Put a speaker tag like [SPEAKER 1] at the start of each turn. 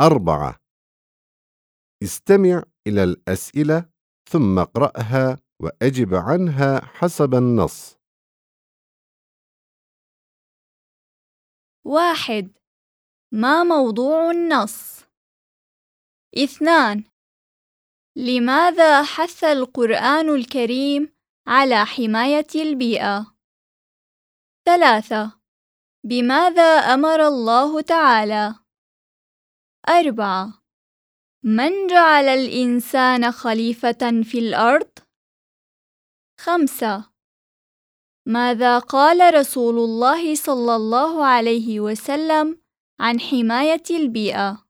[SPEAKER 1] أربعة استمع إلى الأسئلة ثم اقرأها وأجب عنها حسب النص
[SPEAKER 2] واحد ما موضوع النص؟ اثنان لماذا حث القرآن الكريم على حماية البيئة؟ ثلاثة بماذا أمر الله تعالى؟ أربعة من جعل الإنسان خليفة في الأرض؟ خمسة ماذا قال رسول الله صلى الله عليه وسلم عن حماية البيئة؟